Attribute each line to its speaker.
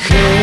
Speaker 1: Okay.